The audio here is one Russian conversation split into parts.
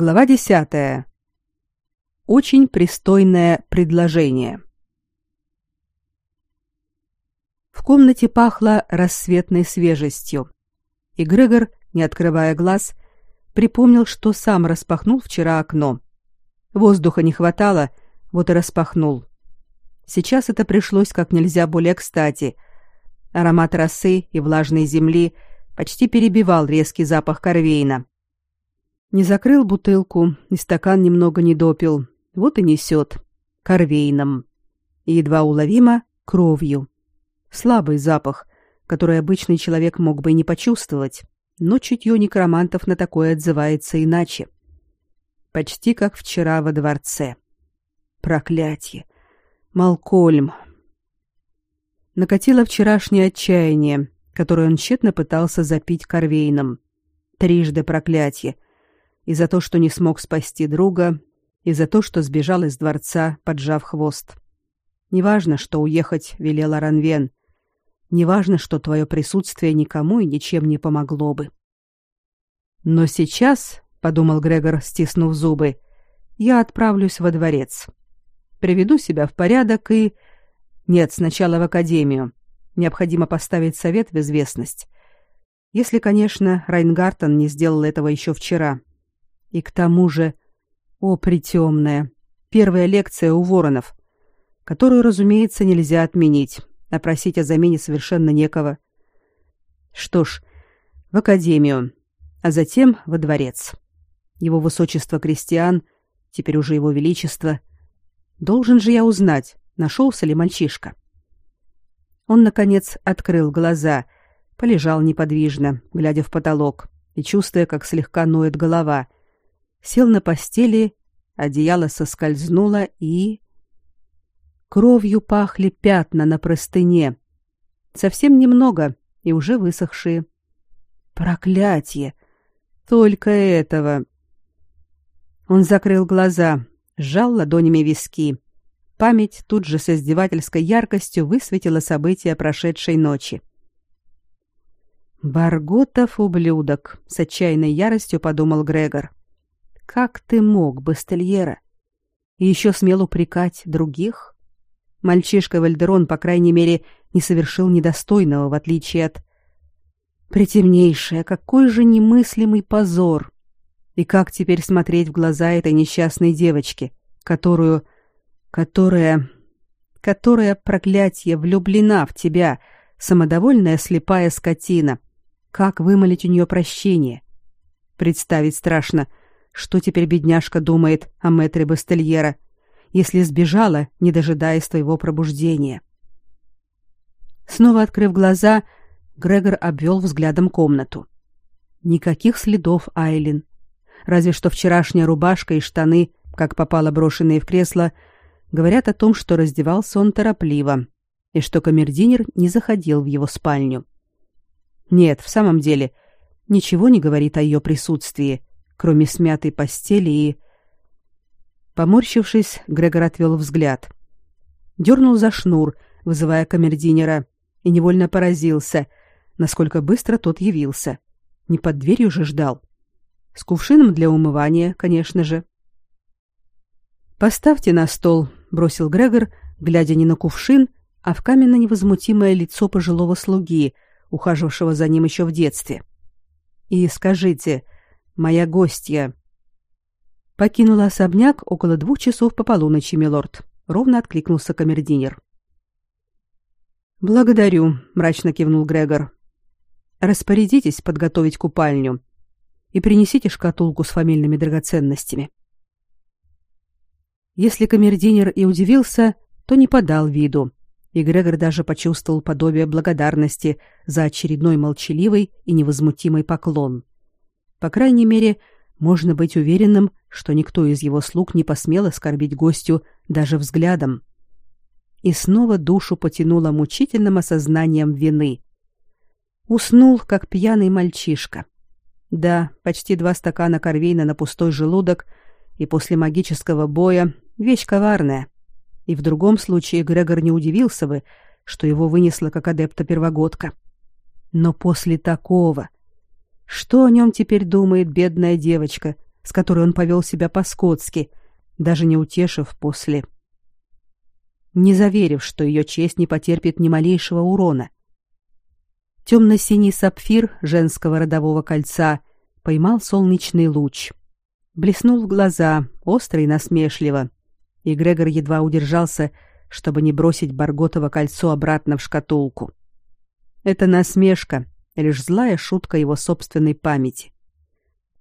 Глава десятая. Очень пристойное предложение. В комнате пахло рассветной свежестью. И Грегор, не открывая глаз, припомнил, что сам распахнул вчера окно. Воздуха не хватало, вот и распахнул. Сейчас это пришлось как нельзя более кстати. Аромат росы и влажной земли почти перебивал резкий запах корвейна. Не закрыл бутылку, и стакан немного не допил. Вот и несет. Корвейном. Едва уловимо кровью. Слабый запах, который обычный человек мог бы и не почувствовать, но чутье некромантов на такое отзывается иначе. Почти как вчера во дворце. Проклятье. Малкольм. Накатило вчерашнее отчаяние, которое он тщетно пытался запить корвейном. Трижды проклятие — и за то, что не смог спасти друга, и за то, что сбежал из дворца, поджав хвост. Неважно, что уехать велела Ранвен. Неважно, что твое присутствие никому и ничем не помогло бы. Но сейчас, подумал Грегор, стиснув зубы, я отправлюсь во дворец. Приведу себя в порядок и нет, сначала в академию. Необходимо поставить совет в известность. Если, конечно, Райнгартен не сделал этого еще вчера. И к тому же, о, притемная, первая лекция у воронов, которую, разумеется, нельзя отменить, а о замене совершенно некого. Что ж, в академию, а затем во дворец. Его высочество крестьян, теперь уже его величество. Должен же я узнать, нашелся ли мальчишка. Он, наконец, открыл глаза, полежал неподвижно, глядя в потолок и чувствуя, как слегка ноет голова — сел на постели, одеяло соскользнуло и... Кровью пахли пятна на простыне. Совсем немного и уже высохшие. Проклятие! Только этого! Он закрыл глаза, сжал ладонями виски. Память тут же с издевательской яркостью высветила события прошедшей ночи. «Барготов ублюдок!» — с отчаянной яростью подумал Грегор. Как ты мог, Бастельера? И еще смел упрекать других? Мальчишка Вальдерон, по крайней мере, не совершил недостойного, в отличие от... Притемнейшее, какой же немыслимый позор! И как теперь смотреть в глаза этой несчастной девочке, которую... которая... которая, проклятие, влюблена в тебя, самодовольная слепая скотина? Как вымолить у нее прощение? Представить страшно, что теперь бедняжка думает о мэтре Бастельера, если сбежала, не дожидаясь твоего пробуждения? Снова открыв глаза, Грегор обвел взглядом комнату. Никаких следов Айлин. Разве что вчерашняя рубашка и штаны, как попало брошенные в кресло, говорят о том, что раздевался он торопливо и что камердинер не заходил в его спальню. Нет, в самом деле, ничего не говорит о ее присутствии, кроме смятой постели и... Поморщившись, Грегор отвел взгляд. Дернул за шнур, вызывая камердинера, и невольно поразился, насколько быстро тот явился. Не под дверью же ждал. С кувшином для умывания, конечно же. «Поставьте на стол», — бросил Грегор, глядя не на кувшин, а в каменно-невозмутимое лицо пожилого слуги, ухаживавшего за ним еще в детстве. «И скажите, — моя гостья. Покинула особняк около двух часов по полуночи, милорд. Ровно откликнулся камердинер. Благодарю, мрачно кивнул Грегор. Распорядитесь подготовить купальню и принесите шкатулку с фамильными драгоценностями. Если камердинер и удивился, то не подал виду, и Грегор даже почувствовал подобие благодарности за очередной молчаливый и невозмутимый поклон. По крайней мере, можно быть уверенным, что никто из его слуг не посмел оскорбить гостю даже взглядом. И снова душу потянуло мучительным осознанием вины. Уснул, как пьяный мальчишка. Да, почти два стакана корвейна на пустой желудок и после магического боя — вещь коварная. И в другом случае Грегор не удивился бы, что его вынесло как адепта первогодка. Но после такого... Что о нем теперь думает бедная девочка, с которой он повел себя по-скотски, даже не утешив после. Не заверив, что ее честь не потерпит ни малейшего урона. Темно-синий сапфир женского родового кольца поймал солнечный луч. Блеснул в глаза, остро и насмешливо, и Грегор едва удержался, чтобы не бросить Барготово кольцо обратно в шкатулку. Это насмешка, лишь злая шутка его собственной памяти.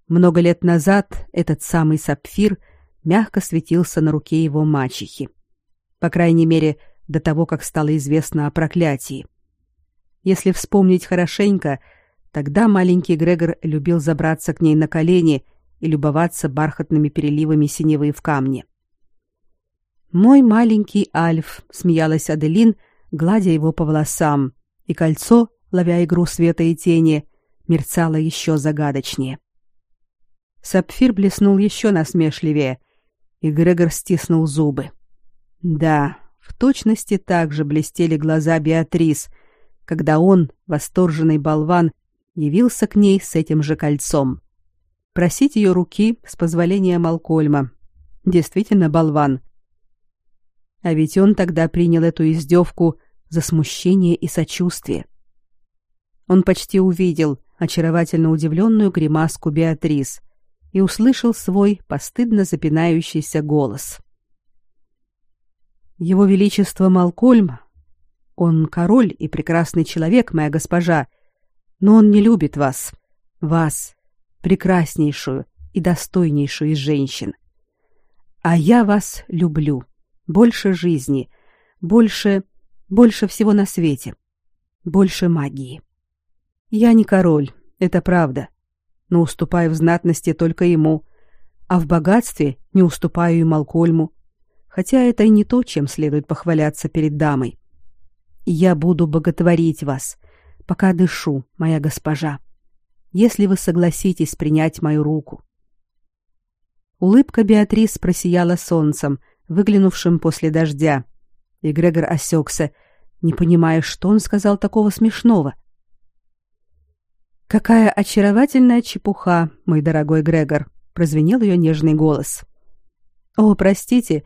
Много лет назад этот самый сапфир мягко светился на руке его мачехи. По крайней мере, до того, как стало известно о проклятии. Если вспомнить хорошенько, тогда маленький Грегор любил забраться к ней на колени и любоваться бархатными переливами синевы в камне. «Мой маленький Альф», — смеялась Аделин, гладя его по волосам, и кольцо, ловя игру света и тени, мерцало еще загадочнее. Сапфир блеснул еще насмешливее, и Грегор стиснул зубы. Да, в точности так же блестели глаза Беатрис, когда он, восторженный болван, явился к ней с этим же кольцом. Просить ее руки с позволения Малкольма. Действительно болван. А ведь он тогда принял эту издевку за смущение и сочувствие. Он почти увидел очаровательно удивленную гримаску Беатрис, и услышал свой постыдно запинающийся голос. Его величество Малкольм, он король и прекрасный человек, моя госпожа, но он не любит вас, вас, прекраснейшую и достойнейшую из женщин. А я вас люблю, больше жизни, больше, больше всего на свете, больше магии. Я не король, это правда но уступаю в знатности только ему, а в богатстве не уступаю и Малкольму, хотя это и не то, чем следует похваляться перед дамой. Я буду боготворить вас, пока дышу, моя госпожа, если вы согласитесь принять мою руку. Улыбка Беатрис просияла солнцем, выглянувшим после дождя, и Грегор осекся, не понимая, что он сказал такого смешного — Какая очаровательная чепуха, мой дорогой Грегор, прозвенел ее нежный голос. О, простите,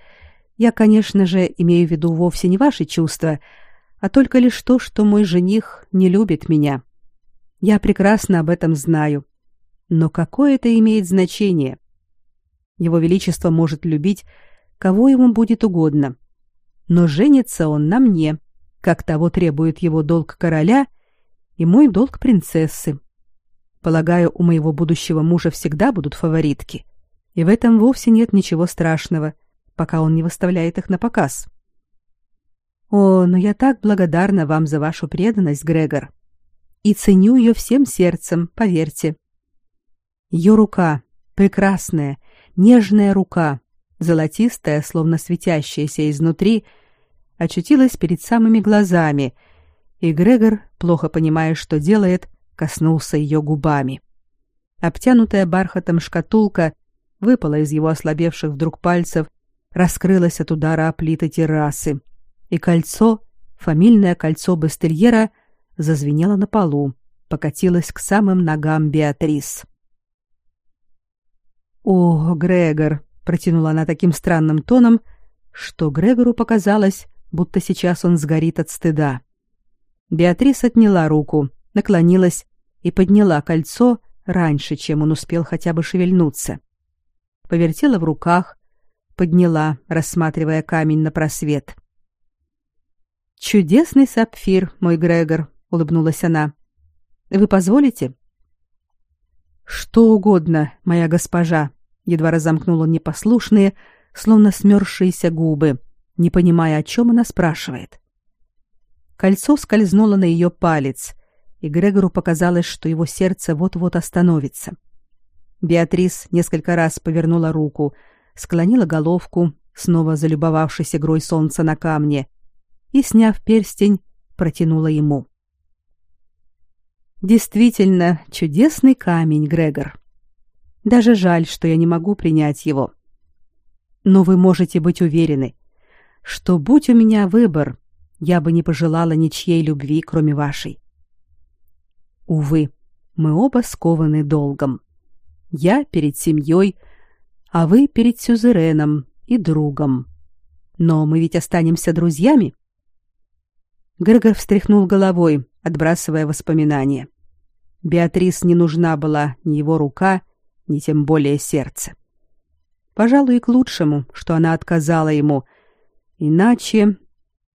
я, конечно же, имею в виду вовсе не ваши чувства, а только лишь то, что мой жених не любит меня. Я прекрасно об этом знаю. Но какое это имеет значение? Его величество может любить кого ему будет угодно. Но женится он на мне, как того требует его долг короля и мой долг принцессы. Полагаю, у моего будущего мужа всегда будут фаворитки. И в этом вовсе нет ничего страшного, пока он не выставляет их на показ. О, но я так благодарна вам за вашу преданность, Грегор. И ценю ее всем сердцем, поверьте. Ее рука, прекрасная, нежная рука, золотистая, словно светящаяся изнутри, очутилась перед самыми глазами, и Грегор, плохо понимая, что делает, коснулся ее губами. Обтянутая бархатом шкатулка выпала из его ослабевших вдруг пальцев, раскрылась от удара о плиты террасы, и кольцо, фамильное кольцо Бастельера, зазвенело на полу, покатилось к самым ногам Беатрис. «О, Грегор!» — протянула она таким странным тоном, что Грегору показалось, будто сейчас он сгорит от стыда. Беатрис отняла руку, наклонилась и подняла кольцо раньше, чем он успел хотя бы шевельнуться. Повертела в руках, подняла, рассматривая камень на просвет. Чудесный сапфир, мой Грегор, улыбнулась она. Вы позволите? Что угодно, моя госпожа, едва разомкнула непослушные, словно смёрзшиеся губы, не понимая, о чем она спрашивает. Кольцо скользнуло на ее палец, и Грегору показалось, что его сердце вот-вот остановится. Беатрис несколько раз повернула руку, склонила головку, снова залюбовавшись игрой солнца на камне, и, сняв перстень, протянула ему. Действительно, чудесный камень, Грегор. Даже жаль, что я не могу принять его. Но вы можете быть уверены, что будь у меня выбор, я бы не пожелала ничьей любви, кроме вашей. Увы, мы оба скованы долгом. Я перед семьей, а вы перед сюзереном и другом. Но мы ведь останемся друзьями. Грегор встряхнул головой, отбрасывая воспоминания. Беатрис не нужна была ни его рука, ни тем более сердце. Пожалуй, к лучшему, что она отказала ему. Иначе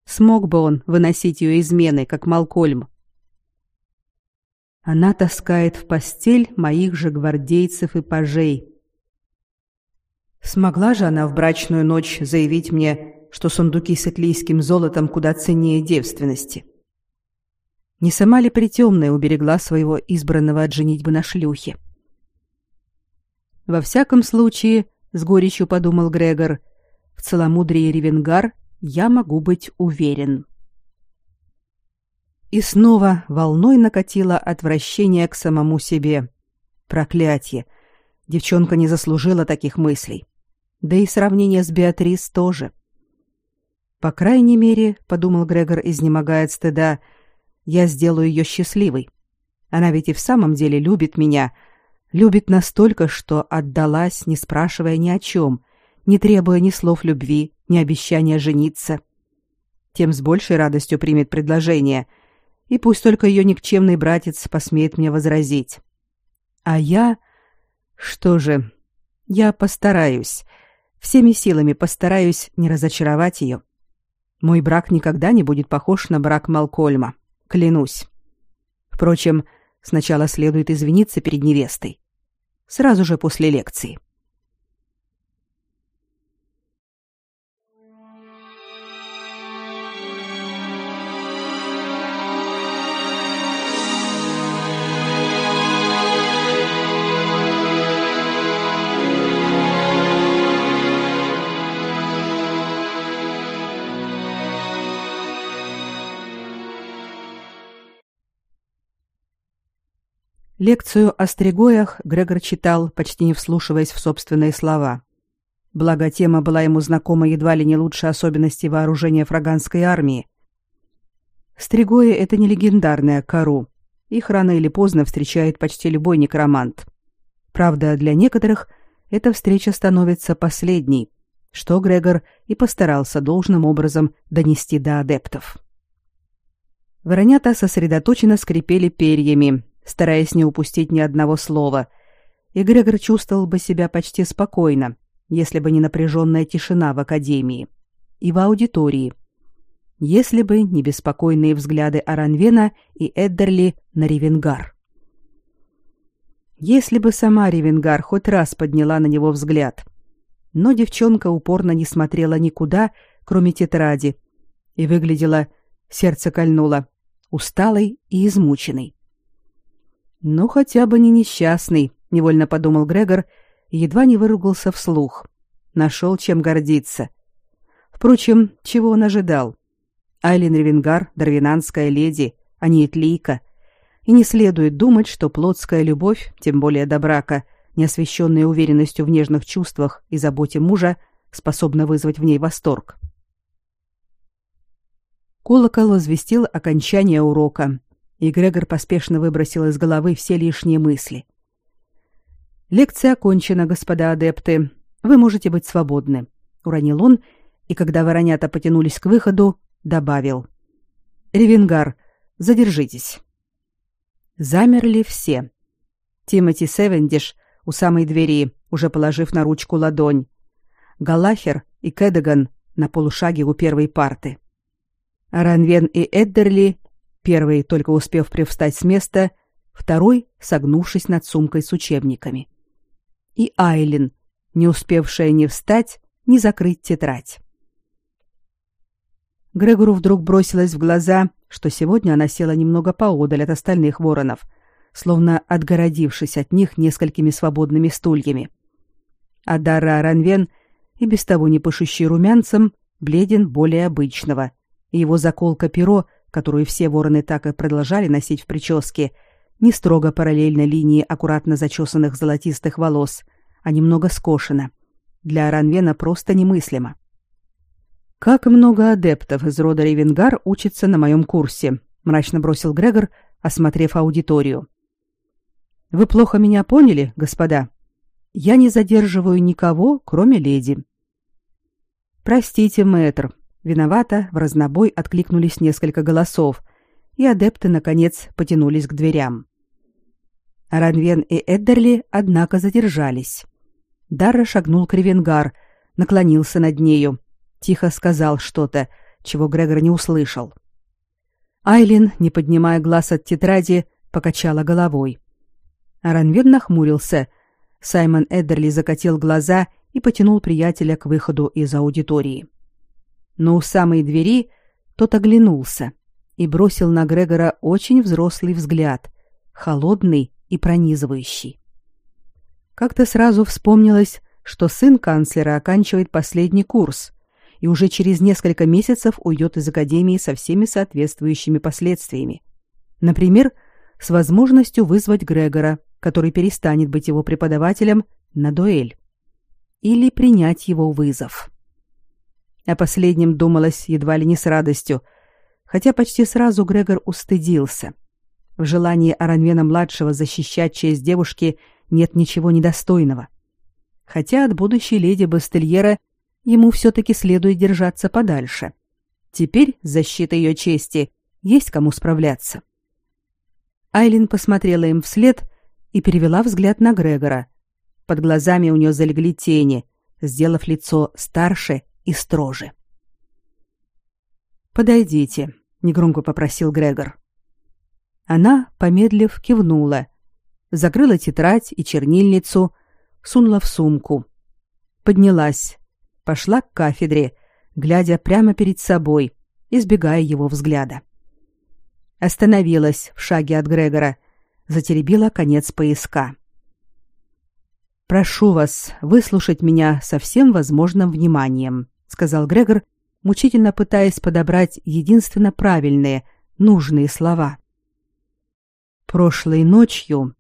смог бы он выносить ее измены, как Малкольм. Она таскает в постель моих же гвардейцев и пажей. Смогла же она в брачную ночь заявить мне, что сундуки с итлийским золотом куда ценнее девственности. Не сама ли притемная уберегла своего избранного от женитьбы на шлюхе? Во всяком случае, с горечью подумал Грегор, в целомудрии Ревенгар я могу быть уверен. И снова волной накатило отвращение к самому себе. Проклятье! Девчонка не заслужила таких мыслей. Да и сравнение с Беатрис тоже. По крайней мере, подумал Грегор, изнемогая от стыда, я сделаю ее счастливой. Она ведь и в самом деле любит меня, любит настолько, что отдалась, не спрашивая ни о чем, не требуя ни слов любви, ни обещания жениться. Тем с большей радостью примет предложение, и пусть только ее никчемный братец посмеет мне возразить. А я... Что же, я постараюсь, всеми силами постараюсь не разочаровать ее. Мой брак никогда не будет похож на брак Малкольма, клянусь. Впрочем, сначала следует извиниться перед невестой. Сразу же после лекции. Лекцию о стригоях Грегор читал, почти не вслушиваясь в собственные слова. Благо тема была ему знакома едва ли не лучше особенностей вооружения фраганской армии. Стригои — это не легендарная кару. Их рано или поздно встречает почти любой некромант. Правда, для некоторых эта встреча становится последней, что Грегор и постарался должным образом донести до адептов. Воронята сосредоточенно скрипели перьями, стараясь не упустить ни одного слова, и Грегор чувствовал бы себя почти спокойно, если бы не напряженная тишина в академии и в аудитории, если бы не беспокойные взгляды Аранвена и Эддерли на Ревенгар. Если бы сама Ревенгар хоть раз подняла на него взгляд. Но девчонка упорно не смотрела никуда, кроме тетради, и выглядела, сердце кольнуло, усталой и измученной. Ну хотя бы не несчастный, невольно подумал Грегор едва не выругался вслух. Нашел чем гордиться. Впрочем, чего он ожидал? Айлин Ревенгар — дарвинанская леди, а не Этлийка. И не следует думать, что плотская любовь, тем более до брака, не уверенностью в нежных чувствах и заботе мужа, способна вызвать в ней восторг. Колокол возвестил окончание урока, и Грегор поспешно выбросил из головы все лишние мысли. Лекция окончена, господа адепты. Вы можете быть свободны, уронил он, и когда воронята потянулись к выходу, добавил: Ревенгар, задержитесь. Замерли все. Тимоти Севендиш у самой двери, уже положив на ручку ладонь. Галахер и Кэдаган на полушаге у первой парты. Ранвен и Эддерли Первый, только успев привстать с места, второй, согнувшись над сумкой с учебниками. И Айлин, не успевшая ни встать, ни закрыть тетрадь. Грегору вдруг бросилось в глаза, что сегодня она села немного поодаль от остальных воронов, словно отгородившись от них несколькими свободными стульями. А Дара Ранвен, и без того не пышущий румянцем, бледен более обычного, и его заколка-перо которую все вороны так и продолжали носить в прическе, не строго параллельно линии аккуратно зачесанных золотистых волос, а немного скошена. Для Ранвена просто немыслимо. Как много адептов из рода Ревенгар учатся на моем курсе, мрачно бросил Грегор, осмотрев аудиторию. Вы плохо меня поняли, господа? я не задерживаю никого, кроме леди. Простите, мэтр. Виновато в разнобой откликнулись несколько голосов, и адепты наконец потянулись к дверям. Ранвен и Эддерли, однако, задержались. Дарра шагнул к Ревенгар, наклонился над нею, тихо сказал что-то, чего Грегор не услышал. Айлин, не поднимая глаз от тетради, покачала головой. Ранвен нахмурился. Саймон Эддерли закатил глаза и потянул приятеля к выходу из аудитории. Но у самой двери тот оглянулся и бросил на Грегора очень взрослый взгляд, холодный и пронизывающий. Как-то сразу вспомнилось, что сын канцлера оканчивает последний курс и уже через несколько месяцев уйдет из академии со всеми соответствующими последствиями. Например, с возможностью вызвать Грегора, который перестанет быть его преподавателем, на дуэль. Или принять его вызов. О последнем думалось едва ли не с радостью, хотя почти сразу Грегор устыдился. В желании Аранвена-младшего защищать честь девушки нет ничего недостойного. Хотя от будущей леди Бастельера ему все-таки следует держаться подальше. Теперь защита ее чести есть кому справляться. Айлин посмотрела им вслед и перевела взгляд на Грегора. Под глазами у нее залегли тени, сделав лицо старше и строже. «Подойдите», — негромко попросил Грегор. Она, помедлив, кивнула, закрыла тетрадь и чернильницу, сунула в сумку. Поднялась, пошла к кафедре, глядя прямо перед собой, избегая его взгляда. Остановилась в шаге от Грегора, затеребила конец пояска. «Прошу вас выслушать меня со всем возможным вниманием», — сказал Грегор, мучительно пытаясь подобрать единственно правильные, нужные слова. «Прошлой ночью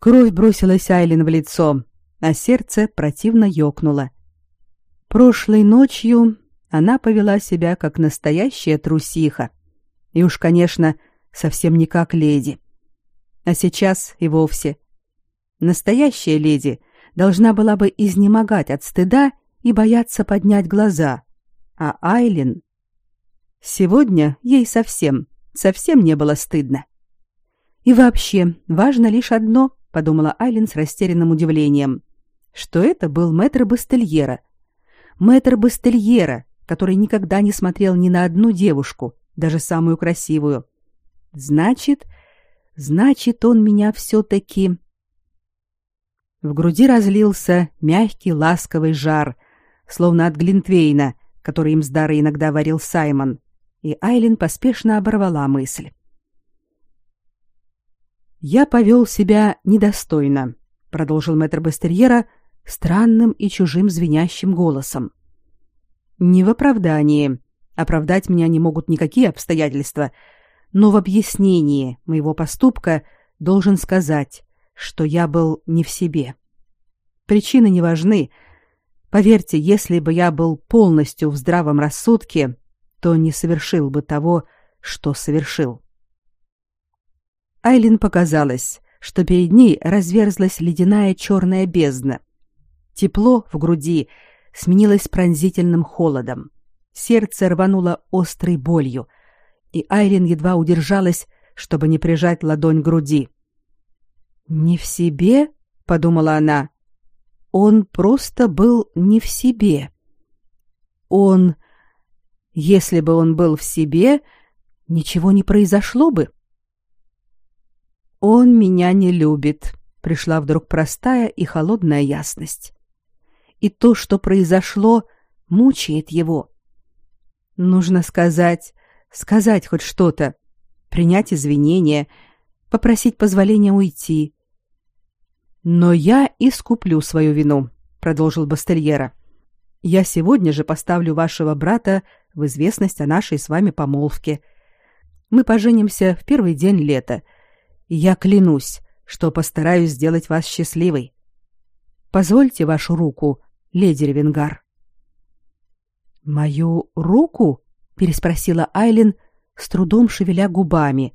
Кровь бросилась Айлин в лицо, а сердце противно ёкнуло. Прошлой ночью она повела себя как настоящая трусиха. И уж, конечно, совсем не как леди. А сейчас и вовсе. Настоящая леди должна была бы изнемогать от стыда и бояться поднять глаза. А Айлин... Сегодня ей совсем, совсем не было стыдно. И вообще, важно лишь одно подумала Айлин с растерянным удивлением, что это был мэтр Бастельера. Мэтр Бастельера, который никогда не смотрел ни на одну девушку, даже самую красивую. Значит, значит, он меня все таки В груди разлился мягкий, ласковый жар, словно от глинтвейна, который им с Дарой иногда варил Саймон, и Айлин поспешно оборвала мысль. Я повел себя недостойно, продолжил мэтр Бастерьера странным и чужим звенящим голосом. Не в оправдании. Оправдать меня не могут никакие обстоятельства, но в объяснении моего поступка должен сказать, что я был не в себе. Причины не важны. Поверьте, если бы я был полностью в здравом рассудке, то не совершил бы того, что совершил. Айлин показалось, что перед ней разверзлась ледяная черная бездна. Тепло в груди сменилось пронзительным холодом. Сердце рвануло острой болью, и Айлин едва удержалась, чтобы не прижать ладонь к груди. «Не в себе?» — подумала она. «Он просто был не в себе. Он... Если бы он был в себе, ничего не произошло бы». Он меня не любит, пришла вдруг простая и холодная ясность. И то, что произошло, мучает его. Нужно сказать, сказать хоть что-то, принять извинения, попросить позволения уйти. Но я искуплю свою вину, продолжил Бастельера. Я сегодня же поставлю вашего брата в известность о нашей с вами помолвке. Мы поженимся в первый день лета, я клянусь, что постараюсь сделать вас счастливой. Позвольте вашу руку, леди Ревенгар. Мою руку? переспросила Айлин, с трудом шевеля губами.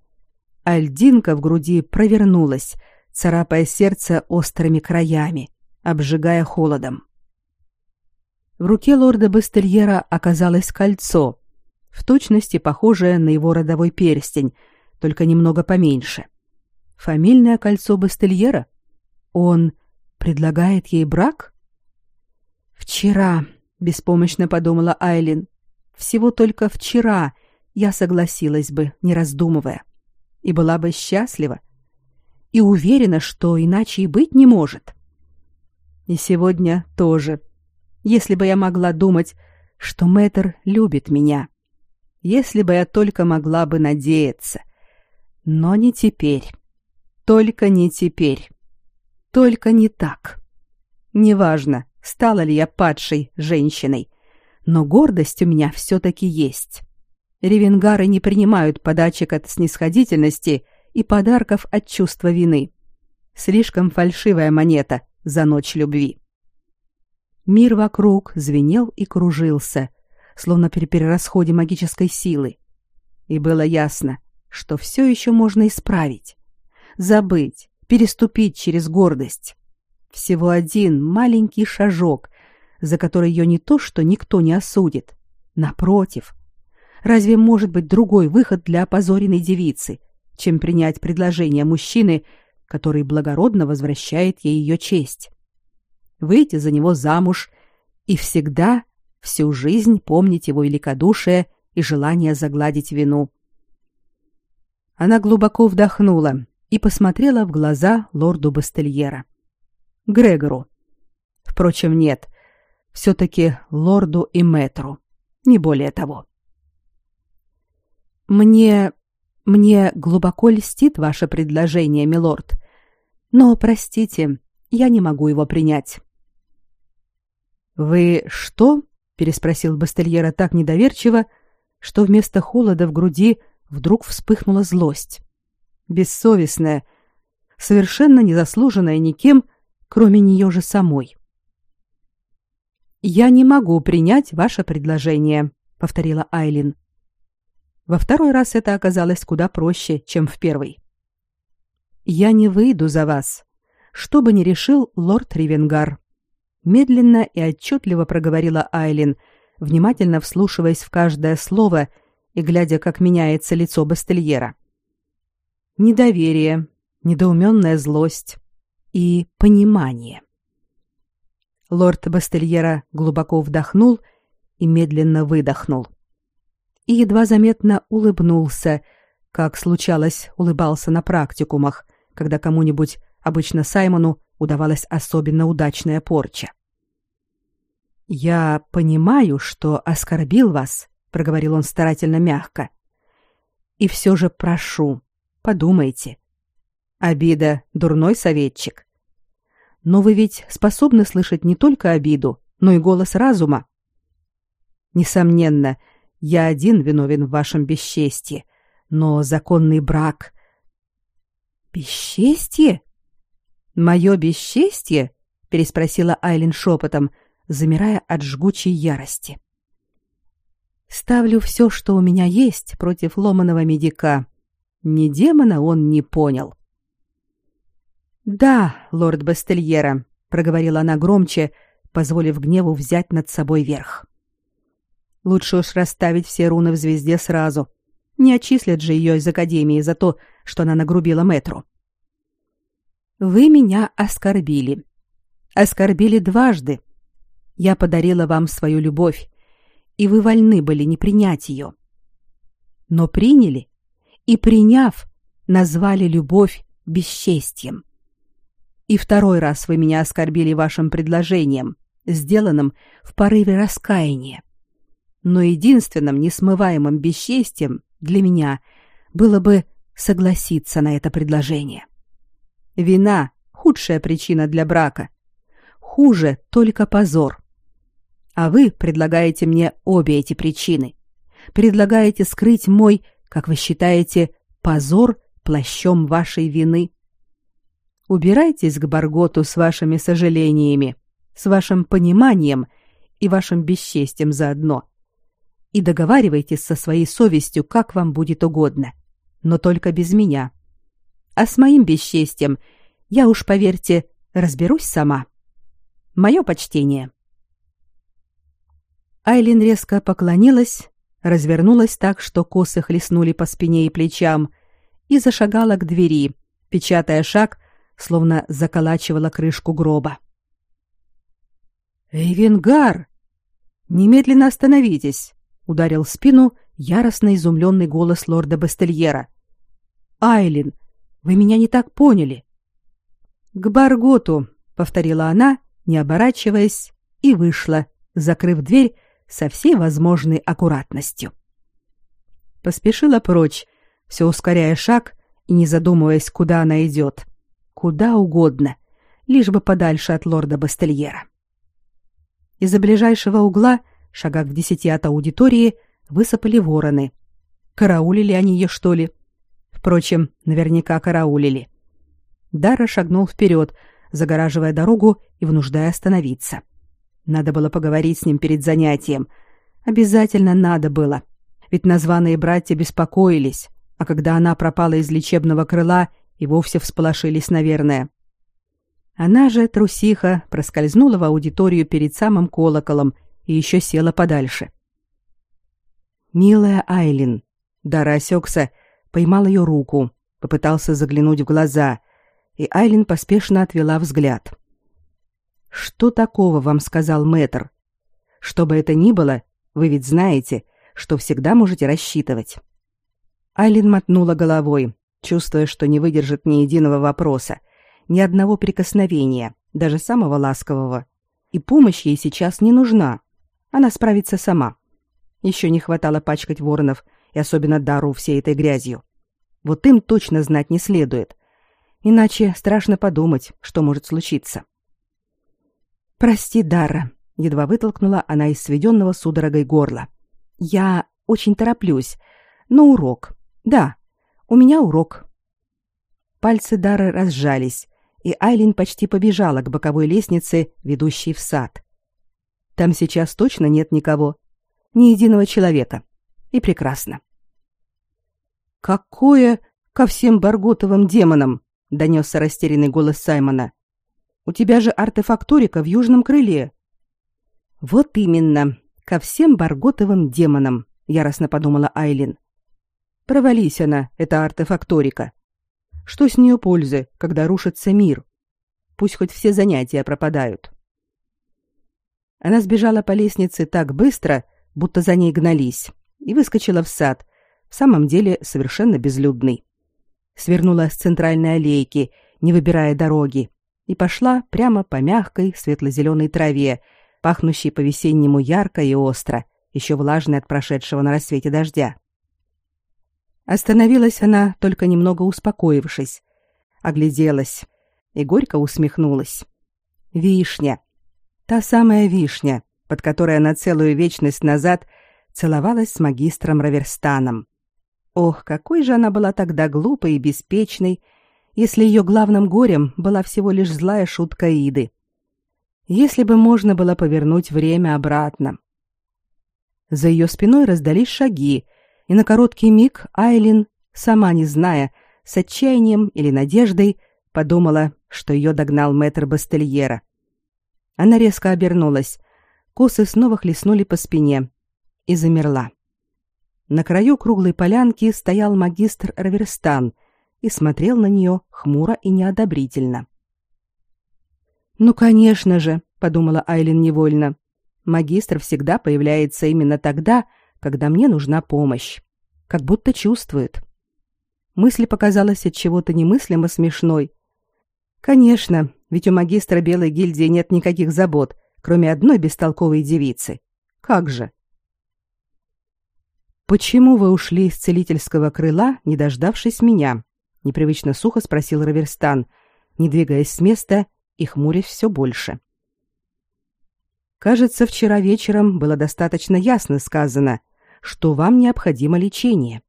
Альдинка в груди провернулась, царапая сердце острыми краями, обжигая холодом. В руке лорда Бастельера оказалось кольцо, в точности похожее на его родовой перстень, только немного поменьше. Фамильное кольцо Бастельера? Он предлагает ей брак? Вчера, беспомощно подумала Айлин. Всего только вчера я согласилась бы, не раздумывая, и была бы счастлива, и уверена, что иначе и быть не может. И сегодня тоже. Если бы я могла думать, что Мэтр любит меня, если бы я только могла бы надеяться. Но не теперь. Только не теперь. Только не так. Неважно, стала ли я падшей женщиной, но гордость у меня все-таки есть. Ревенгары не принимают подачек от снисходительности и подарков от чувства вины. Слишком фальшивая монета за ночь любви. Мир вокруг звенел и кружился, словно при перерасходе магической силы. И было ясно, что все еще можно исправить забыть, переступить через гордость. Всего один маленький шажок, за который ее не то, что никто не осудит. Напротив, разве может быть другой выход для опозоренной девицы, чем принять предложение мужчины, который благородно возвращает ей ее честь? Выйти за него замуж и всегда, всю жизнь помнить его великодушие и желание загладить вину. Она глубоко вдохнула и посмотрела в глаза лорду Бастельера. Грегору. Впрочем, нет. Все-таки лорду и мэтру. Не более того. Мне... мне глубоко льстит ваше предложение, милорд. Но, простите, я не могу его принять. «Вы что?» — переспросил Бастельера так недоверчиво, что вместо холода в груди вдруг вспыхнула злость бессовестная, совершенно незаслуженная никем, кроме нее же самой. Я не могу принять ваше предложение, повторила Айлин. Во второй раз это оказалось куда проще, чем в первый. Я не выйду за вас, что бы ни решил лорд Ривенгар. Медленно и отчетливо проговорила Айлин, внимательно вслушиваясь в каждое слово и глядя, как меняется лицо Бастельера недоверие, недоуменная злость и понимание. Лорд Бастельера глубоко вдохнул и медленно выдохнул. И едва заметно улыбнулся, как случалось, улыбался на практикумах, когда кому-нибудь, обычно Саймону, удавалась особенно удачная порча. «Я понимаю, что оскорбил вас», — проговорил он старательно мягко. «И все же прошу, Подумайте. Обида — дурной советчик. Но вы ведь способны слышать не только обиду, но и голос разума. Несомненно, я один виновен в вашем бесчестье, но законный брак... Бесчестье? Мое бесчестье? переспросила Айлин шепотом, замирая от жгучей ярости. Ставлю все, что у меня есть, против ломаного медика, ни демона он не понял. «Да, лорд Бастельера», — проговорила она громче, позволив гневу взять над собой верх. «Лучше уж расставить все руны в звезде сразу. Не отчислят же ее из Академии за то, что она нагрубила мэтру». «Вы меня оскорбили. Оскорбили дважды. Я подарила вам свою любовь, и вы вольны были не принять ее. Но приняли и, приняв, назвали любовь бесчестьем. И второй раз вы меня оскорбили вашим предложением, сделанным в порыве раскаяния. Но единственным несмываемым бесчестьем для меня было бы согласиться на это предложение. Вина — худшая причина для брака. Хуже только позор. А вы предлагаете мне обе эти причины Предлагаете скрыть мой, как вы считаете, позор плащом вашей вины. Убирайтесь к Барготу с вашими сожалениями, с вашим пониманием и вашим бесчестием заодно. И договаривайтесь со своей совестью, как вам будет угодно, но только без меня. А с моим бесчестием я уж, поверьте, разберусь сама. Мое почтение. Айлин резко поклонилась, развернулась так, что косы хлестнули по спине и плечам, и зашагала к двери, печатая шаг, словно заколачивала крышку гроба. «Эйвенгар! Немедленно остановитесь!» — ударил в спину яростно изумленный голос лорда Бастельера. «Айлин, вы меня не так поняли!» «К Барготу!» — повторила она, не оборачиваясь, и вышла, закрыв дверь со всей возможной аккуратностью. Поспешила прочь, все ускоряя шаг и не задумываясь, куда она идет. Куда угодно, лишь бы подальше от лорда Бастельера. Из-за ближайшего угла, шагах в десяти от аудитории, высыпали вороны. Караулили они ее, что ли? Впрочем, наверняка караулили. Дара шагнул вперед, загораживая дорогу и вынуждая остановиться. Надо было поговорить с ним перед занятием. Обязательно надо было. Ведь названные братья беспокоились, а когда она пропала из лечебного крыла, и вовсе всполошились, наверное. Она же, трусиха, проскользнула в аудиторию перед самым колоколом и еще села подальше. «Милая Айлин», Дара осекся, поймал ее руку, попытался заглянуть в глаза, и Айлин поспешно отвела взгляд. Что такого вам сказал мэтр? Что бы это ни было, вы ведь знаете, что всегда можете рассчитывать. Айлин мотнула головой, чувствуя, что не выдержит ни единого вопроса, ни одного прикосновения, даже самого ласкового. И помощь ей сейчас не нужна. Она справится сама. Еще не хватало пачкать воронов, и особенно Дару всей этой грязью. Вот им точно знать не следует. Иначе страшно подумать, что может случиться. Прости, Дара, едва вытолкнула она из сведенного судорогой горла. Я очень тороплюсь. Но урок. Да, у меня урок. Пальцы Дары разжались, и Айлин почти побежала к боковой лестнице, ведущей в сад. Там сейчас точно нет никого, ни единого человека. И прекрасно. Какое ко всем Барготовым демонам, донесся растерянный голос Саймона. У тебя же артефакторика в южном крыле. Вот именно, ко всем барготовым демонам, яростно подумала Айлин. Провались она, эта артефакторика. Что с нее пользы, когда рушится мир? Пусть хоть все занятия пропадают. Она сбежала по лестнице так быстро, будто за ней гнались, и выскочила в сад, в самом деле совершенно безлюдный. Свернула с центральной аллейки, не выбирая дороги, и пошла прямо по мягкой светло-зеленой траве, пахнущей по-весеннему ярко и остро, еще влажной от прошедшего на рассвете дождя. Остановилась она, только немного успокоившись, огляделась и горько усмехнулась. Вишня. Та самая вишня, под которой она целую вечность назад целовалась с магистром Раверстаном. Ох, какой же она была тогда глупой и беспечной, если ее главным горем была всего лишь злая шутка Иды. Если бы можно было повернуть время обратно. За ее спиной раздались шаги, и на короткий миг Айлин, сама не зная, с отчаянием или надеждой, подумала, что ее догнал мэтр Бастельера. Она резко обернулась. Косы снова хлестнули по спине и замерла. На краю круглой полянки стоял магистр Раверстан — и смотрел на нее хмуро и неодобрительно. «Ну, конечно же», — подумала Айлин невольно, — «магистр всегда появляется именно тогда, когда мне нужна помощь. Как будто чувствует». Мысль показалась от чего-то немыслимо смешной. Конечно, ведь у магистра Белой гильдии нет никаких забот, кроме одной бестолковой девицы. Как же? Почему вы ушли из целительского крыла, не дождавшись меня? Непривычно сухо спросил Раверстан, не двигаясь с места и хмурясь все больше. Кажется, вчера вечером было достаточно ясно сказано, что вам необходимо лечение.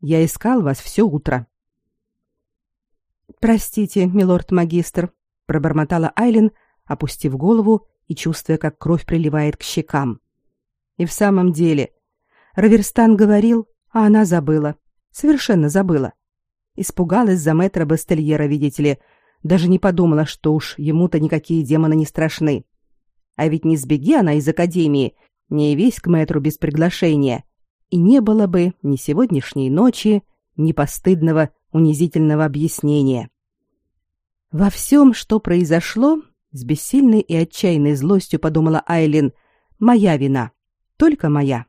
Я искал вас все утро. Простите, милорд-магистр, пробормотала Айлин, опустив голову и чувствуя, как кровь приливает к щекам. И в самом деле, Раверстан говорил, а она забыла. Совершенно забыла. Испугалась за мэтра Бастельера, видите ли, даже не подумала, что уж ему-то никакие демоны не страшны. А ведь не сбеги она из академии, не явись к мэтру без приглашения, и не было бы ни сегодняшней ночи, ни постыдного, унизительного объяснения. Во всем, что произошло, с бессильной и отчаянной злостью подумала Айлин, моя вина, только моя.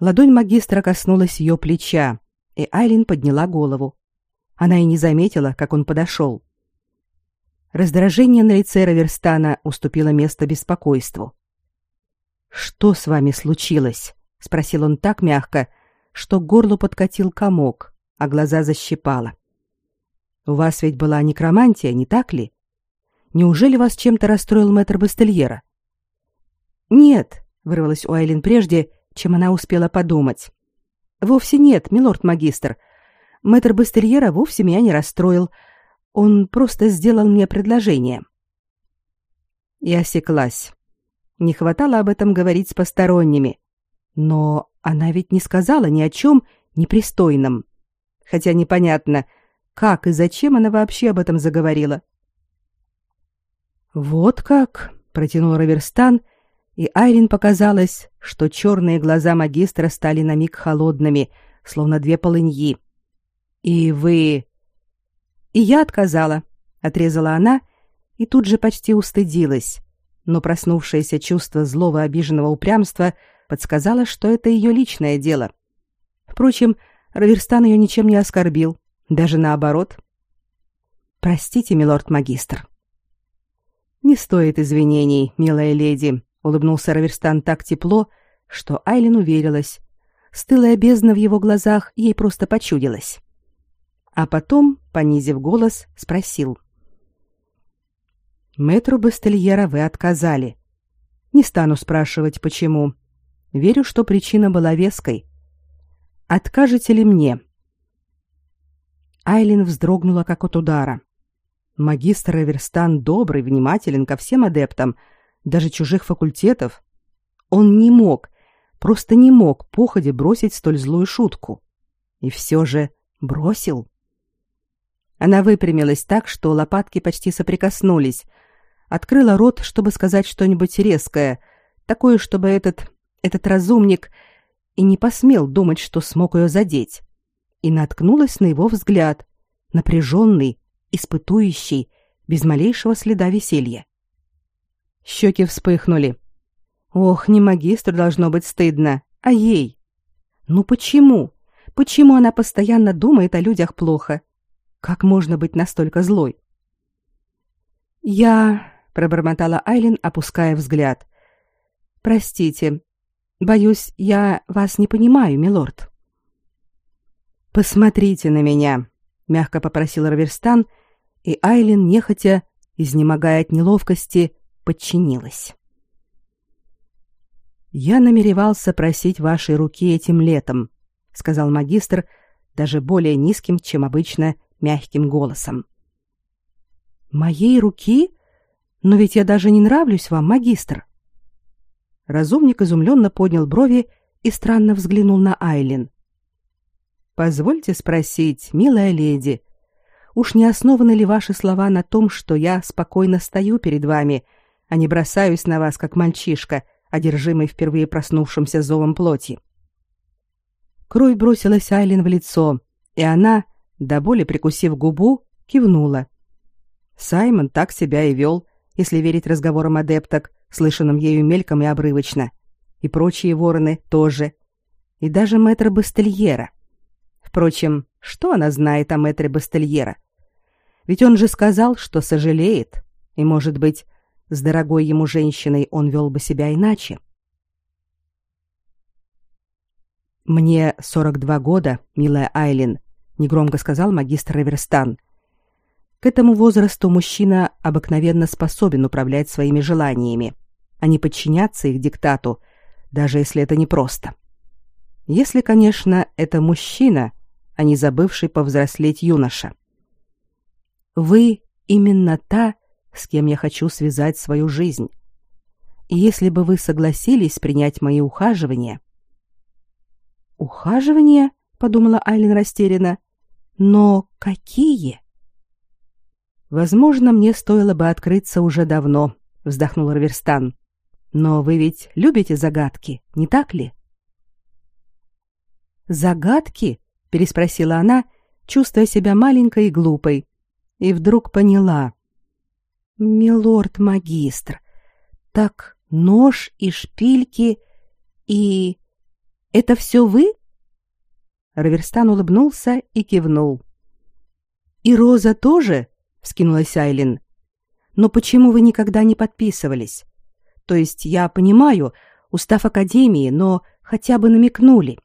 Ладонь магистра коснулась ее плеча, и Айлин подняла голову. Она и не заметила, как он подошел. Раздражение на лице Раверстана уступило место беспокойству. «Что с вами случилось?» — спросил он так мягко, что к горлу подкатил комок, а глаза защипало. «У вас ведь была некромантия, не так ли? Неужели вас чем-то расстроил мэтр Бастельера?» «Нет», — вырвалось у Айлин прежде, чем она успела подумать. «Вовсе нет, милорд-магистр. Мэтр Бастельера вовсе меня не расстроил. Он просто сделал мне предложение». Я осеклась. Не хватало об этом говорить с посторонними. Но она ведь не сказала ни о чем непристойном. Хотя непонятно, как и зачем она вообще об этом заговорила. «Вот как!» — протянул Раверстан, и Айрин показалось, что черные глаза магистра стали на миг холодными, словно две полыньи. «И вы...» «И я отказала», — отрезала она, и тут же почти устыдилась, но проснувшееся чувство злого обиженного упрямства подсказало, что это ее личное дело. Впрочем, Раверстан ее ничем не оскорбил, даже наоборот. «Простите, милорд-магистр», не стоит извинений, милая леди, улыбнулся Раверстан так тепло, что Айлин уверилась. Стылая бездна в его глазах ей просто почудилась. А потом, понизив голос, спросил: Мэтру Бастельера вы отказали. Не стану спрашивать почему. Верю, что причина была веской. Откажете ли мне? Айлин вздрогнула как от удара. Магистр Эверстан добрый, внимателен ко всем адептам, даже чужих факультетов. Он не мог, просто не мог походе бросить столь злую шутку. И все же бросил. Она выпрямилась так, что лопатки почти соприкоснулись, открыла рот, чтобы сказать что-нибудь резкое, такое, чтобы этот этот разумник и не посмел думать, что смог ее задеть, и наткнулась на его взгляд, напряженный, испытующий, без малейшего следа веселья. Щеки вспыхнули. Ох, не магистру должно быть стыдно, а ей. Ну почему? Почему она постоянно думает о людях плохо? Как можно быть настолько злой? Я, пробормотала Айлин, опуская взгляд. Простите. Боюсь, я вас не понимаю, милорд. Посмотрите на меня, мягко попросил Раверстан и Айлин нехотя, изнемогая от неловкости, подчинилась. Я намеревался просить вашей руки этим летом, сказал магистр даже более низким, чем обычно, мягким голосом. Моей руки? Но ведь я даже не нравлюсь вам, магистр. Разумник изумленно поднял брови и странно взглянул на Айлин. Позвольте спросить, милая леди, Уж не основаны ли ваши слова на том, что я спокойно стою перед вами, а не бросаюсь на вас, как мальчишка, одержимый впервые проснувшимся зовом плоти?» Кровь бросилась Айлин в лицо, и она, до боли прикусив губу, кивнула. Саймон так себя и вел, если верить разговорам адепток, слышанным ею мельком и обрывочно. И прочие вороны тоже. И даже мэтр Бастельера. Впрочем, что она знает о мэтре Бастельера? Ведь он же сказал, что сожалеет, и, может быть, с дорогой ему женщиной он вел бы себя иначе. «Мне 42 года, милая Айлин», — негромко сказал магистр Реверстан. «К этому возрасту мужчина обыкновенно способен управлять своими желаниями, а не подчиняться их диктату, даже если это непросто. Если, конечно, это мужчина, а не забывший повзрослеть юноша. Вы именно та, с кем я хочу связать свою жизнь. И если бы вы согласились принять мои ухаживания... Ухаживания? подумала Айлин растерянно. Но какие? Возможно, мне стоило бы открыться уже давно, вздохнул Раверстан. Но вы ведь любите загадки, не так ли? Загадки? переспросила она, чувствуя себя маленькой и глупой, и вдруг поняла. Милорд-магистр, так нож и шпильки и это все вы? Раверстан улыбнулся и кивнул. И Роза тоже? вскинулась Айлин. Но почему вы никогда не подписывались? То есть я понимаю, устав академии, но хотя бы намекнули.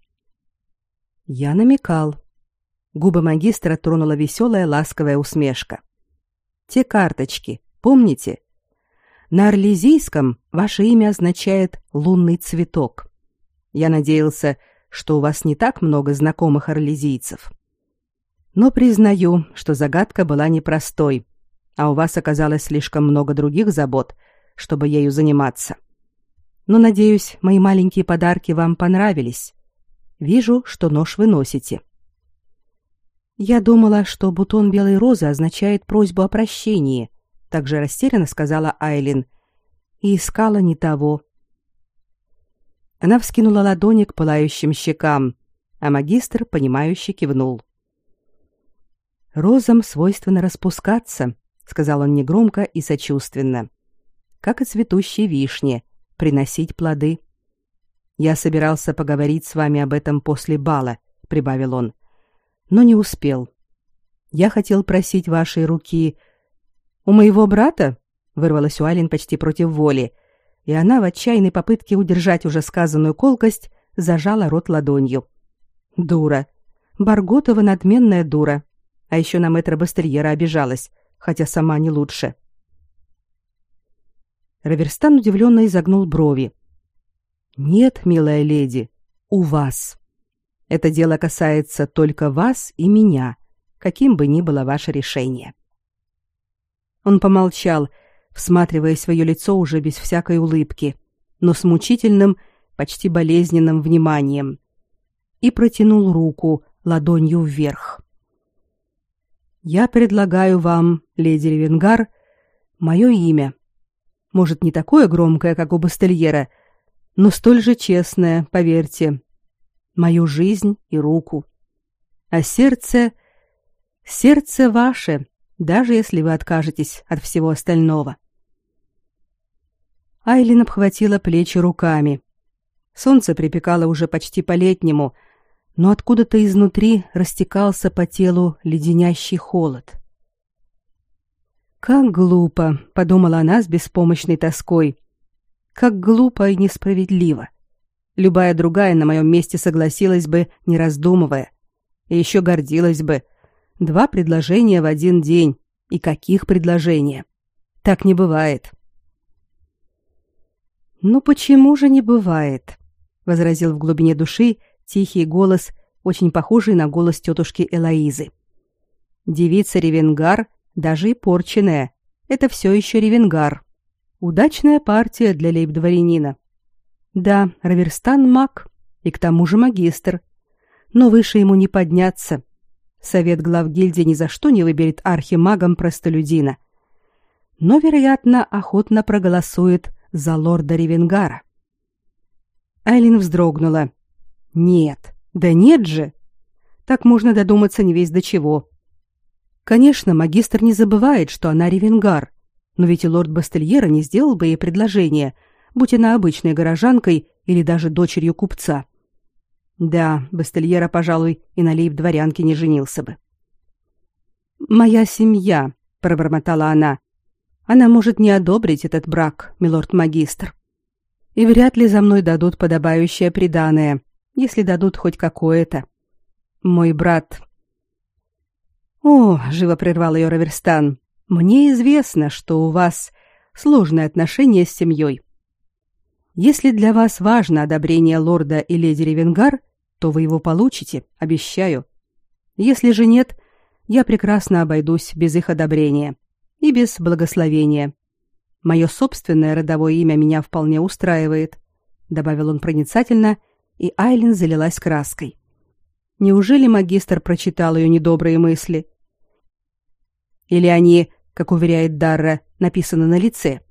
Я намекал. Губы магистра тронула веселая ласковая усмешка. Те карточки, помните? На орлезийском ваше имя означает лунный цветок. Я надеялся, что у вас не так много знакомых орлезийцев. Но признаю, что загадка была непростой, а у вас оказалось слишком много других забот, чтобы ею заниматься. Но надеюсь, мои маленькие подарки вам понравились. Вижу, что нож вы носите. Я думала, что бутон белой розы означает просьбу о прощении, также растерянно сказала Айлин. И искала не того. Она вскинула ладони к пылающим щекам, а магистр понимающе кивнул. Розам свойственно распускаться, сказал он негромко и сочувственно. Как и цветущей вишне, приносить плоды. Я собирался поговорить с вами об этом после бала, прибавил он, но не успел. Я хотел просить вашей руки у моего брата, вырвалось у Алин почти против воли, и она в отчаянной попытке удержать уже сказанную колкость зажала рот ладонью. Дура. Барготова надменная дура. А еще на мэтра Бастерьера обижалась, хотя сама не лучше. Раверстан удивленно изогнул брови. Нет, милая леди, у вас. Это дело касается только вас и меня, каким бы ни было ваше решение. Он помолчал, всматриваясь в ее лицо уже без всякой улыбки, но с мучительным, почти болезненным вниманием, и протянул руку ладонью вверх. Я предлагаю вам, леди Ревенгар, мое имя. Может, не такое громкое, как у Бастельера, но столь же честное, поверьте. Мою жизнь и руку. А сердце... Сердце ваше, даже если вы откажетесь от всего остального. Айлин обхватила плечи руками. Солнце припекало уже почти по-летнему, но откуда-то изнутри растекался по телу леденящий холод. «Как глупо!» — подумала она с беспомощной тоской как глупо и несправедливо. Любая другая на моем месте согласилась бы, не раздумывая. И еще гордилась бы. Два предложения в один день. И каких предложения? Так не бывает. «Ну почему же не бывает?» — возразил в глубине души тихий голос, очень похожий на голос тетушки Элоизы. «Девица Ревенгар, даже и порченная, это все еще Ревенгар. Удачная партия для лейб-дворянина. Да, Раверстан маг, и к тому же магистр. Но выше ему не подняться. Совет глав гильдии ни за что не выберет архимагом простолюдина. Но, вероятно, охотно проголосует за лорда Ревенгара. Айлин вздрогнула. Нет, да нет же. Так можно додуматься не весь до чего. Конечно, магистр не забывает, что она Ревенгар, но ведь и лорд Бастельера не сделал бы ей предложение, будь она обычной горожанкой или даже дочерью купца. Да, Бастельера, пожалуй, и на лейб-дворянке не женился бы. «Моя семья», — пробормотала она. «Она может не одобрить этот брак, милорд-магистр. И вряд ли за мной дадут подобающее приданое, если дадут хоть какое-то. Мой брат...» «О», — живо прервал ее Раверстан, мне известно, что у вас сложные отношения с семьей. Если для вас важно одобрение лорда и леди Ревенгар, то вы его получите, обещаю. Если же нет, я прекрасно обойдусь без их одобрения и без благословения. Мое собственное родовое имя меня вполне устраивает, добавил он проницательно, и Айлин залилась краской. Неужели магистр прочитал ее недобрые мысли? Или они, как уверяет Дарра, написаны на лице?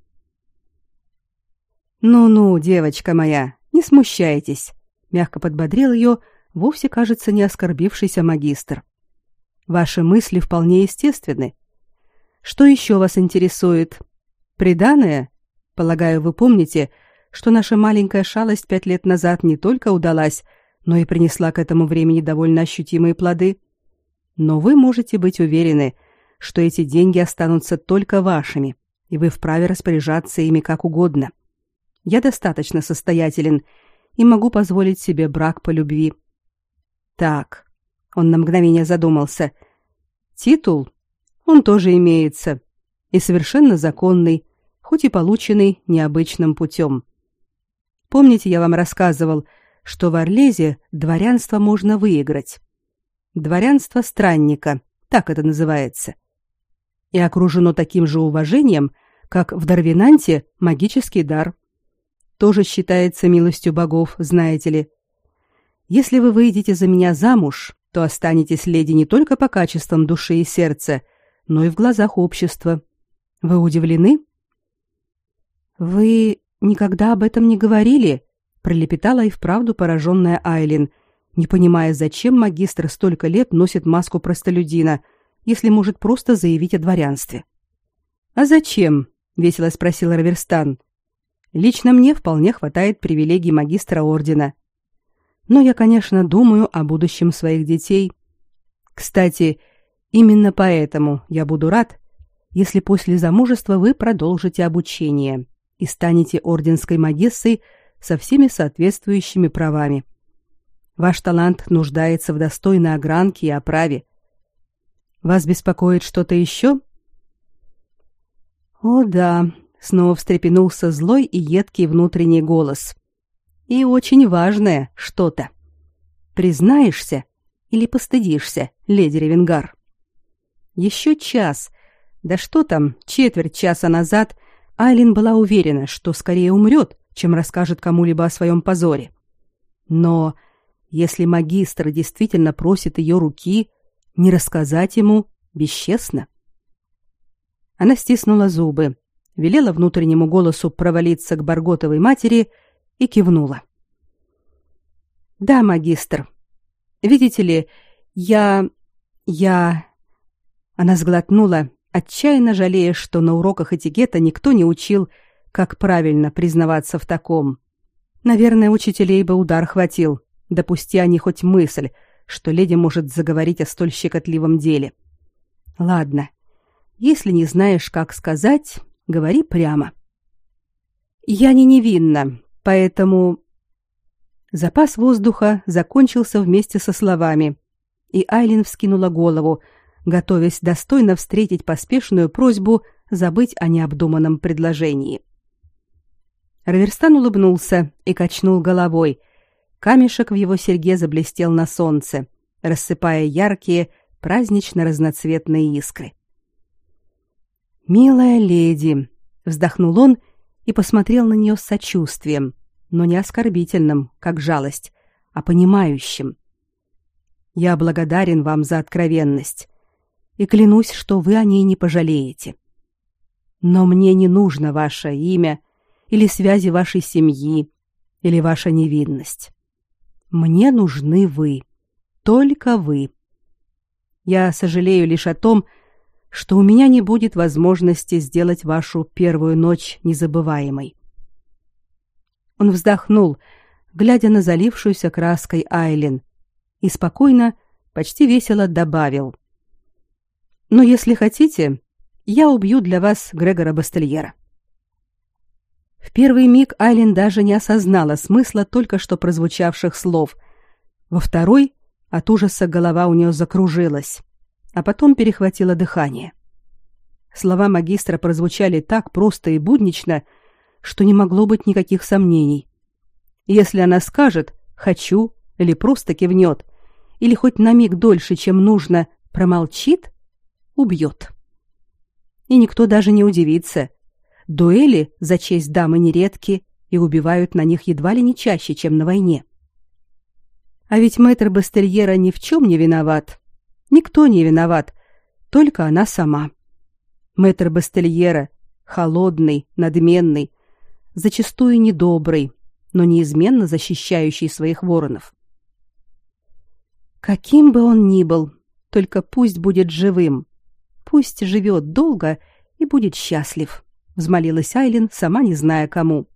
Ну-ну, девочка моя, не смущайтесь, мягко подбодрил ее, вовсе, кажется, не оскорбившийся магистр. Ваши мысли вполне естественны. Что еще вас интересует? Приданое? Полагаю, вы помните, что наша маленькая шалость пять лет назад не только удалась, но и принесла к этому времени довольно ощутимые плоды. Но вы можете быть уверены, что эти деньги останутся только вашими, и вы вправе распоряжаться ими как угодно. Я достаточно состоятелен и могу позволить себе брак по любви. Так. Он на мгновение задумался. Титул он тоже имеется, и совершенно законный, хоть и полученный необычным путем. Помните, я вам рассказывал, что в Орлезе дворянство можно выиграть. Дворянство странника, так это называется. И окружено таким же уважением, как в Дарвинанте магический дар. Тоже считается милостью богов, знаете ли. Если вы выйдете за меня замуж, то останетесь леди не только по качествам души и сердца, но и в глазах общества. Вы удивлены? Вы никогда об этом не говорили, пролепетала и вправду пораженная Айлин, не понимая, зачем магистр столько лет носит маску простолюдина, если может просто заявить о дворянстве. А зачем? весело спросил Раверстан. Лично мне вполне хватает привилегий магистра ордена. Но я, конечно, думаю о будущем своих детей. Кстати, именно поэтому я буду рад, если после замужества вы продолжите обучение и станете орденской магессой со всеми соответствующими правами. Ваш талант нуждается в достойной огранке и оправе. Вас беспокоит что-то еще? О, да, снова встрепенулся злой и едкий внутренний голос. И очень важное что-то. Признаешься или постыдишься, леди Ревенгар? Еще час, да что там, четверть часа назад Айлин была уверена, что скорее умрет, чем расскажет кому-либо о своем позоре. Но если магистр действительно просит ее руки, не рассказать ему бесчестно. Она стиснула зубы, велела внутреннему голосу провалиться к Барготовой матери и кивнула. Да, магистр. Видите ли, я я Она сглотнула, отчаянно жалея, что на уроках этикета никто не учил, как правильно признаваться в таком. Наверное, учителей бы удар хватил, допусти они хоть мысль, что леди может заговорить о столь щекотливом деле. Ладно. Если не знаешь, как сказать, говори прямо. Я не невинна, поэтому Запас воздуха закончился вместе со словами, и Айлин вскинула голову, готовясь достойно встретить поспешную просьбу забыть о необдуманном предложении. Раверстан улыбнулся и качнул головой. Камешек в его серьге заблестел на солнце, рассыпая яркие, празднично-разноцветные искры. «Милая леди!» — вздохнул он и посмотрел на нее с сочувствием, но не оскорбительным, как жалость, а понимающим. «Я благодарен вам за откровенность и клянусь, что вы о ней не пожалеете. Но мне не нужно ваше имя или связи вашей семьи, или ваша невинность. Мне нужны вы, только вы. Я сожалею лишь о том, что у меня не будет возможности сделать вашу первую ночь незабываемой. Он вздохнул, глядя на залившуюся краской Айлин, и спокойно, почти весело добавил: "Но если хотите, я убью для вас Грегора Бастельера". В первый миг Айлин даже не осознала смысла только что прозвучавших слов. Во второй от ужаса голова у нее закружилась, а потом перехватило дыхание. Слова магистра прозвучали так просто и буднично, что не могло быть никаких сомнений. Если она скажет «хочу» или просто кивнет, или хоть на миг дольше, чем нужно, промолчит, убьет. И никто даже не удивится. Дуэли за честь дамы нередки и убивают на них едва ли не чаще, чем на войне. А ведь мэтр Бастельера ни в чем не виноват. Никто не виноват, только она сама. Мэтр Бастельера холодный, надменный, зачастую недобрый, но неизменно защищающий своих воронов. Каким бы он ни был, только пусть будет живым. Пусть живет долго и будет счастлив, взмолилась Айлин, сама не зная кому.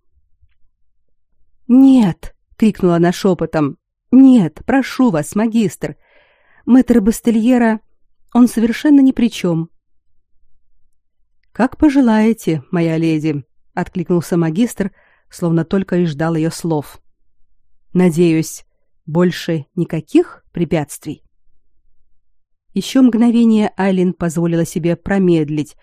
Нет, крикнула она шепотом. Нет, прошу вас, магистр. Мэтр Бастельера, он совершенно ни при чем. Как пожелаете, моя леди, откликнулся магистр, словно только и ждал ее слов. Надеюсь, больше никаких препятствий. Еще мгновение Айлин позволила себе промедлить,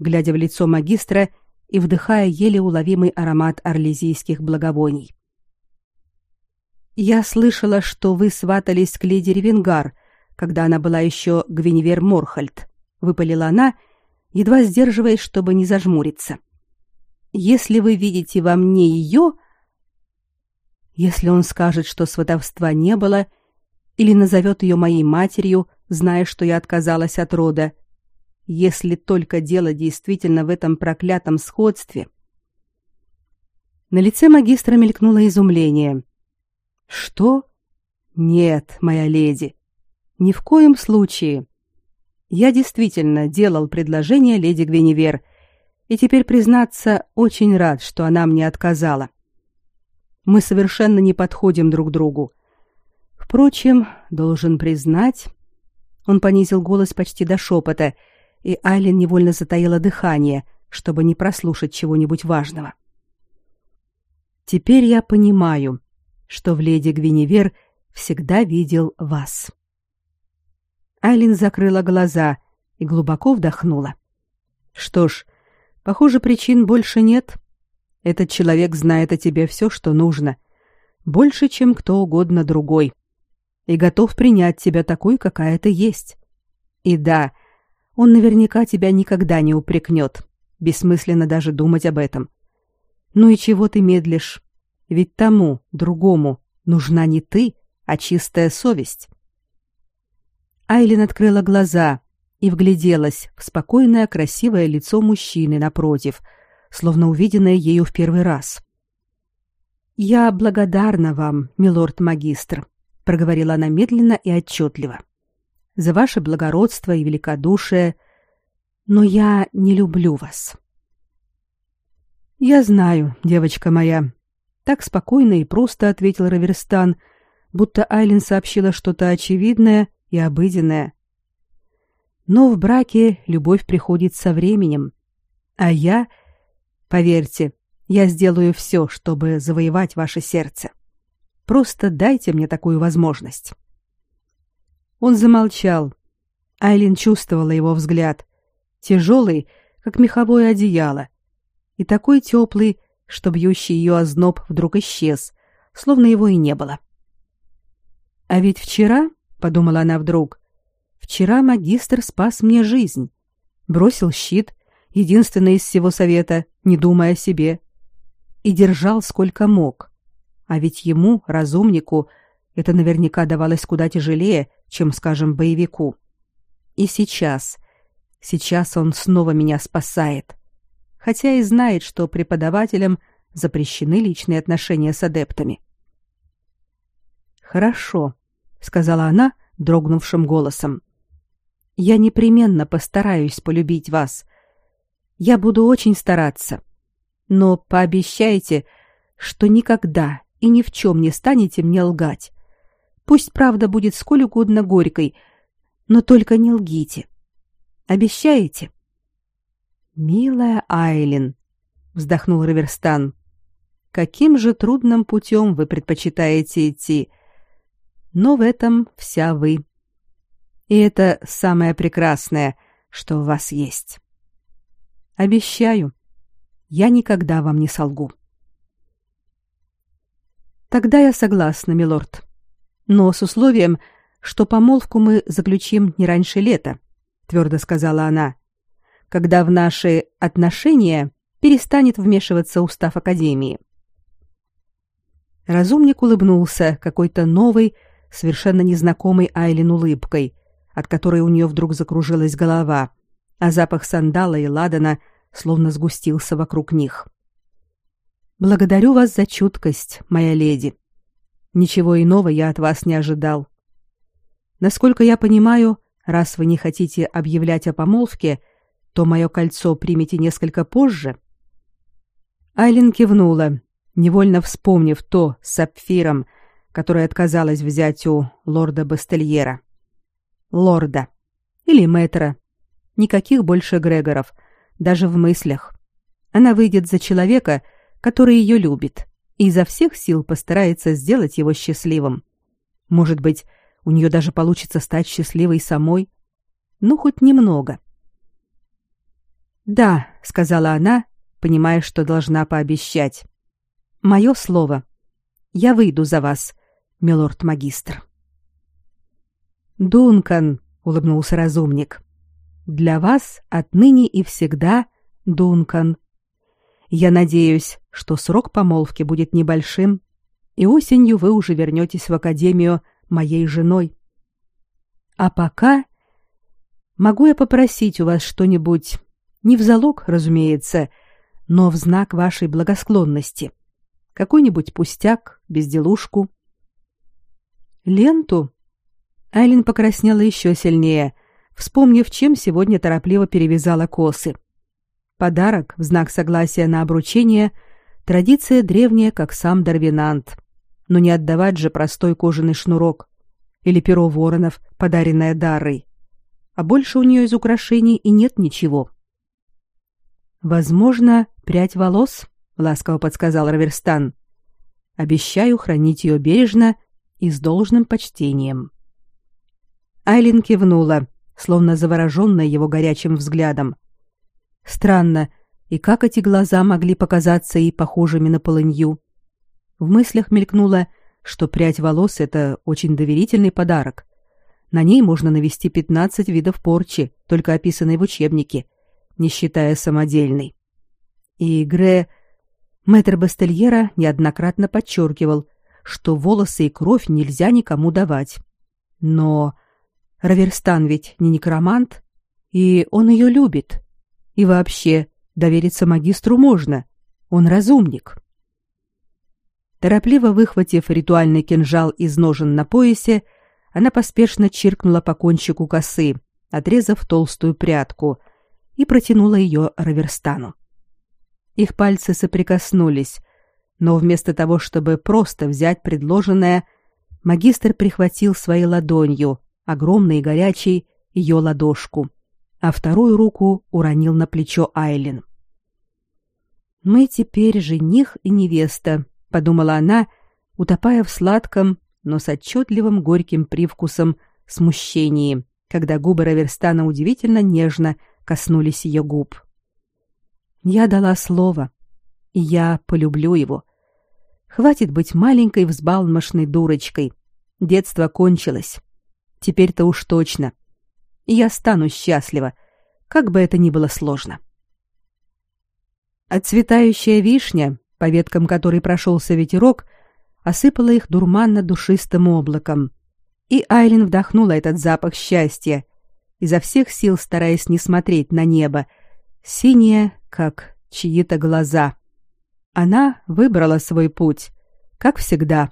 глядя в лицо магистра и вдыхая еле уловимый аромат орлезийских благовоний. Я слышала, что вы сватались к леди Ревенгар, когда она была еще Гвиневер Морхальд, выпалила она, едва сдерживаясь, чтобы не зажмуриться. Если вы видите во мне ее, если он скажет, что сватовства не было, или назовет ее моей матерью, зная, что я отказалась от рода, если только дело действительно в этом проклятом сходстве. На лице магистра мелькнуло изумление. Что? Нет, моя леди, ни в коем случае. Я действительно делал предложение леди Гвиневер, и теперь признаться, очень рад, что она мне отказала. Мы совершенно не подходим друг другу. Впрочем, должен признать, он понизил голос почти до шепота, и Айлин невольно затаила дыхание, чтобы не прослушать чего-нибудь важного. Теперь я понимаю, что в леди Гвиневер всегда видел вас. Айлин закрыла глаза и глубоко вдохнула. Что ж, похоже, причин больше нет. Этот человек знает о тебе все, что нужно, больше, чем кто угодно другой, и готов принять тебя такой, какая ты есть. И да, он наверняка тебя никогда не упрекнет. Бессмысленно даже думать об этом. Ну и чего ты медлишь? Ведь тому, другому, нужна не ты, а чистая совесть. Айлин открыла глаза и вгляделась в спокойное, красивое лицо мужчины напротив — словно увиденное ею в первый раз. «Я благодарна вам, милорд-магистр», — проговорила она медленно и отчетливо, — «за ваше благородство и великодушие, но я не люблю вас». «Я знаю, девочка моя», — так спокойно и просто ответил Раверстан, будто Айлин сообщила что-то очевидное и обыденное. «Но в браке любовь приходит со временем, а я — Поверьте, я сделаю все, чтобы завоевать ваше сердце. Просто дайте мне такую возможность. Он замолчал. Айлин чувствовала его взгляд, тяжелый, как меховое одеяло, и такой теплый, что бьющий ее озноб вдруг исчез, словно его и не было. А ведь вчера, подумала она вдруг, вчера магистр спас мне жизнь, бросил щит единственный из всего совета, не думая о себе, и держал сколько мог. А ведь ему, разумнику, это наверняка давалось куда тяжелее, чем, скажем, боевику. И сейчас, сейчас он снова меня спасает. Хотя и знает, что преподавателям запрещены личные отношения с адептами. Хорошо, сказала она дрогнувшим голосом. Я непременно постараюсь полюбить вас, я буду очень стараться. Но пообещайте, что никогда и ни в чем не станете мне лгать. Пусть правда будет сколь угодно горькой, но только не лгите. Обещаете? Милая Айлин, вздохнул Раверстан. Каким же трудным путем вы предпочитаете идти? Но в этом вся вы. И это самое прекрасное, что у вас есть. Обещаю, я никогда вам не солгу. Тогда я согласна, милорд. но с условием, что помолвку мы заключим не раньше лета, твердо сказала она. Когда в наши отношения перестанет вмешиваться устав академии. Разумник улыбнулся какой-то новой, совершенно незнакомой Айлин улыбкой, от которой у нее вдруг закружилась голова, а запах сандала и ладана словно сгустился вокруг них. Благодарю вас за чуткость, моя леди. Ничего иного я от вас не ожидал. Насколько я понимаю, раз вы не хотите объявлять о помолвке, то мое кольцо примете несколько позже. Айлин кивнула, невольно вспомнив то с сапфиром, которое отказалась взять у лорда Бастельера. Лорда или мэтра. Никаких больше Грегоров, даже в мыслях. Она выйдет за человека, который ее любит, и изо всех сил постарается сделать его счастливым. Может быть, у нее даже получится стать счастливой самой, ну хоть немного. "Да", сказала она, понимая, что должна пообещать. Мое слово. Я выйду за вас, милорд-магистр. Дункан, улыбнулся разумник. Для вас отныне и всегда Дункан. Я надеюсь, что срок помолвки будет небольшим, и осенью вы уже вернетесь в академию моей женой. А пока могу я попросить у вас что-нибудь, не в залог, разумеется, но в знак вашей благосклонности. Какой-нибудь пустяк, безделушку. Ленту? Айлин покраснела еще сильнее, вспомнив, чем сегодня торопливо перевязала косы. Подарок в знак согласия на обручение традиция древняя, как сам Дарвинант. Но не отдавать же простой кожаный шнурок или перо воронов, подаренное Дарой. А больше у нее из украшений и нет ничего. Возможно, прядь волос, ласково подсказал Раверстан. Обещаю хранить ее бережно и с должным почтением. Айлин кивнула, словно завороженная его горячим взглядом. Странно, и как эти глаза могли показаться ей похожими на полынью? В мыслях мелькнуло, что прядь волос это очень доверительный подарок. На ней можно навести пятнадцать видов порчи, только описанной в учебнике, не считая самодельной. И Гре мэтр Бастельера неоднократно подчеркивал, что волосы и кровь нельзя никому давать. Но Раверстан ведь не некромант, и он ее любит. И вообще, довериться магистру можно. Он разумник. Торопливо выхватив ритуальный кинжал из ножен на поясе, она поспешно чиркнула по кончику косы, отрезав толстую прядку — и протянула ее Раверстану. Их пальцы соприкоснулись, но вместо того, чтобы просто взять предложенное, магистр прихватил своей ладонью, огромной и горячей, ее ладошку, а вторую руку уронил на плечо Айлин. «Мы теперь жених и невеста», — подумала она, утопая в сладком, но с отчетливым горьким привкусом смущении, когда губы Раверстана удивительно нежно коснулись ее губ. Я дала слово, и я полюблю его. Хватит быть маленькой взбалмошной дурочкой. Детство кончилось. Теперь-то уж точно. И я стану счастлива, как бы это ни было сложно. Отцветающая вишня, по веткам которой прошелся ветерок, осыпала их дурманно-душистым облаком, и Айлин вдохнула этот запах счастья, изо всех сил стараясь не смотреть на небо, синее, как чьи-то глаза. Она выбрала свой путь, как всегда,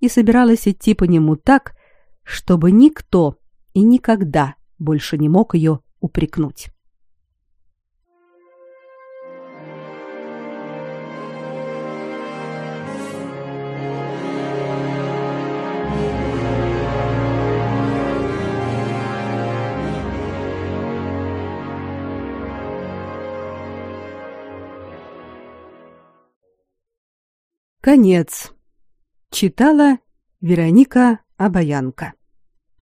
и собиралась идти по нему так, чтобы никто и никогда больше не мог ее упрекнуть. Конец. Читала Вероника Обаянка.